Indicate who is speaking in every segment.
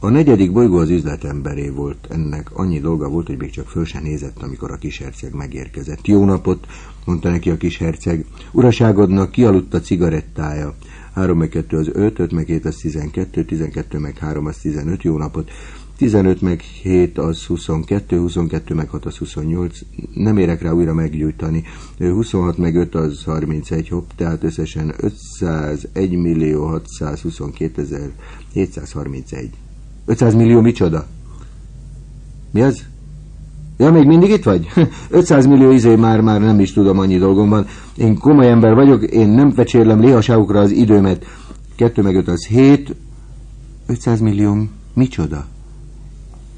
Speaker 1: A negyedik bolygó az üzletemberé volt. Ennek annyi dolga volt, hogy még csak föl se nézett, amikor a kisherceg megérkezett. Jó napot, mondta neki a kisherceg. Uraságodnak kialudt a cigarettája. 3 meg 2 az 5, 5 meg 7 az 12, 12 meg 3 az 15, jó napot. 15 meg 7 az 22, 22 meg 6 az 28, nem érek rá újra meggyújtani. 26 meg 5 az 31, hopp, tehát összesen 501 millió 622 ezer 731. 500 millió micsoda? Mi az? Ja, még mindig itt vagy? 500 millió izé már, már nem is tudom, annyi dolgom van. Én komoly ember vagyok, én nem fecsérlem léhaságukra az időmet. 2 meg 5 az 7. 500 millió micsoda?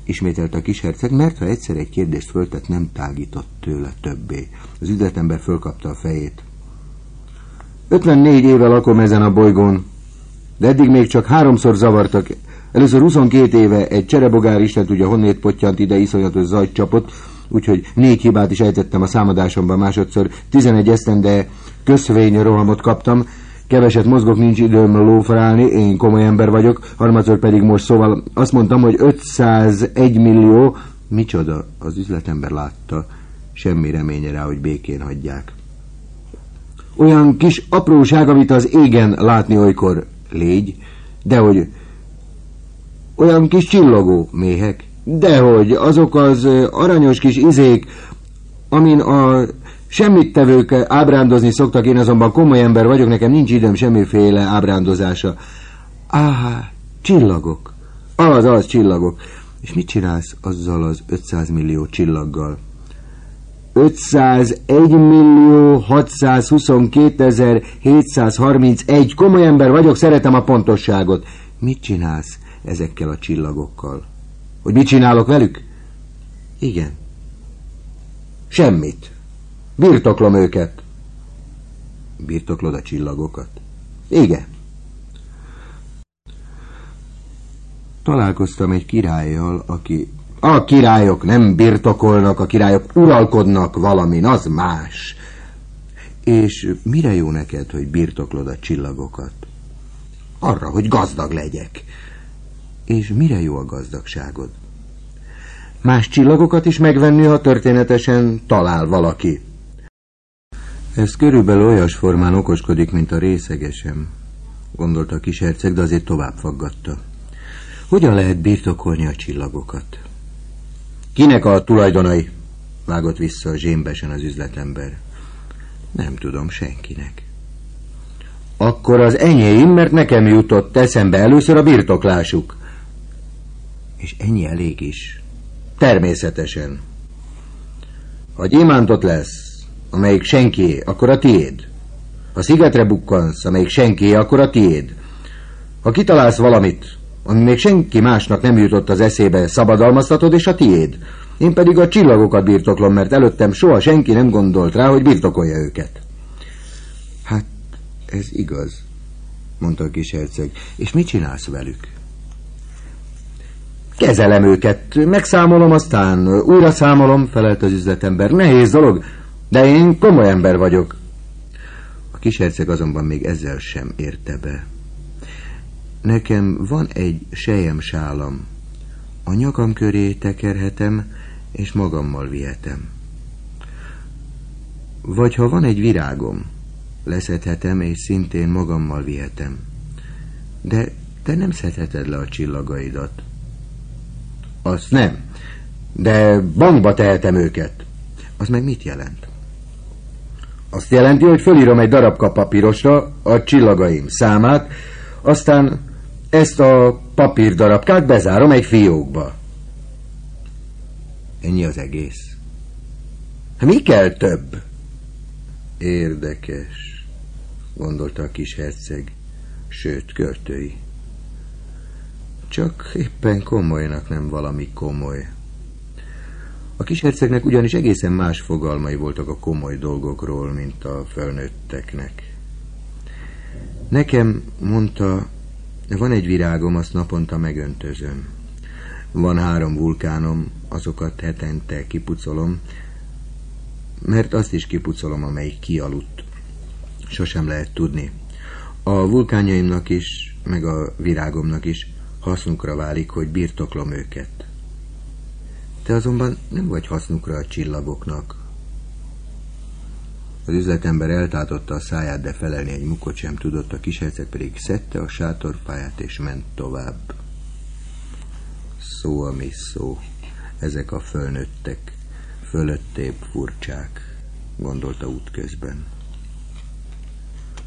Speaker 1: Ismételt a kis herceg, mert ha egyszer egy kérdést föltett, nem tágított tőle többé. Az üzletember fölkapta a fejét. 54 éve lakom ezen a bolygón, de eddig még csak háromszor zavartak Először 22 éve egy cserebogár Isten tudja honnét pottyant ide iszonyatos zajt csapott, úgyhogy négy hibát is ejtettem a számadásomban, másodszor. 11 esztende közvény rohamot kaptam, keveset mozgok, nincs időm lófarálni, én komoly ember vagyok, harmadszor pedig most szóval azt mondtam, hogy 501 millió, micsoda, az üzletember látta, semmi reménye rá, hogy békén hagyják. Olyan kis apróság, amit az égen látni olykor légy, de hogy olyan kis csillogó méhek. Dehogy, azok az aranyos kis izék, amin a semmit tevők ábrándozni szoktak, én azonban komoly ember vagyok, nekem nincs időm semmiféle ábrándozása. Áhá, csillagok. Az, az, csillagok. És mit csinálsz azzal az 500 millió csillaggal? 501 millió 622 ezer 731. Komoly ember vagyok, szeretem a pontosságot. Mit csinálsz? Ezekkel a csillagokkal. Hogy mit csinálok velük? Igen. Semmit. Birtoklom őket. Birtoklod a csillagokat? Igen. Találkoztam egy királlyal, aki... A királyok nem birtokolnak, a királyok uralkodnak valamin, az más. És mire jó neked, hogy birtoklod a csillagokat? Arra, hogy gazdag legyek. És mire jó a gazdagságod? Más csillagokat is megvenni, ha történetesen talál valaki. Ez körülbelül olyas formán okoskodik, mint a részegesem, gondolta a kis herceg, de azért tovább faggatta. Hogyan lehet birtokolni a csillagokat? Kinek a tulajdonai? Vágott vissza a zsémbesen az üzletember. Nem tudom, senkinek. Akkor az enyém, mert nekem jutott eszembe először a birtoklásuk. És ennyi elég is. Természetesen. Ha gyémántot lesz, amelyik senki, akkor a tiéd. Ha szigetre bukkansz, amelyik senki, akkor a tiéd. Ha kitalálsz valamit, ami még senki másnak nem jutott az eszébe, szabadalmaztatod, és a tiéd. Én pedig a csillagokat birtoklom, mert előttem soha senki nem gondolt rá, hogy birtokolja őket. Hát, ez igaz, mondta a kis herceg. És mit csinálsz velük? Kezelem őket, megszámolom, aztán újra számolom, felelt az üzletember. Nehéz dolog, de én komoly ember vagyok. A kisherceg azonban még ezzel sem érte be. Nekem van egy sálam. A nyakam köré tekerhetem, és magammal vihetem. Vagy ha van egy virágom, leszedhetem, és szintén magammal vihetem. De te nem szedheted le a csillagaidat. Azt nem. De bankba tehetem őket. Az meg mit jelent? Azt jelenti, hogy fölírom egy darabka papírosra a csillagaim számát, aztán ezt a papírdarabkát bezárom egy fiókba. Ennyi az egész. Mi kell több? Érdekes, gondolta a kis herceg, sőt, költői. Csak éppen komolynak nem valami komoly. A kishercegnek ugyanis egészen más fogalmai voltak a komoly dolgokról, mint a felnőtteknek. Nekem, mondta, van egy virágom, azt naponta megöntözöm. Van három vulkánom, azokat hetente kipucolom, mert azt is kipucolom, amelyik kialudt. Sosem lehet tudni. A vulkányaimnak is, meg a virágomnak is hasznunkra válik, hogy birtoklom őket. Te azonban nem vagy hasznukra a csillagoknak. Az üzletember eltátotta a száját, de felelni egy mukot sem tudott, a kisherceg pedig szedte a sátorfáját és ment tovább. Szó, ami szó, ezek a fölnőttek, fölöttébb furcsák, gondolta útközben.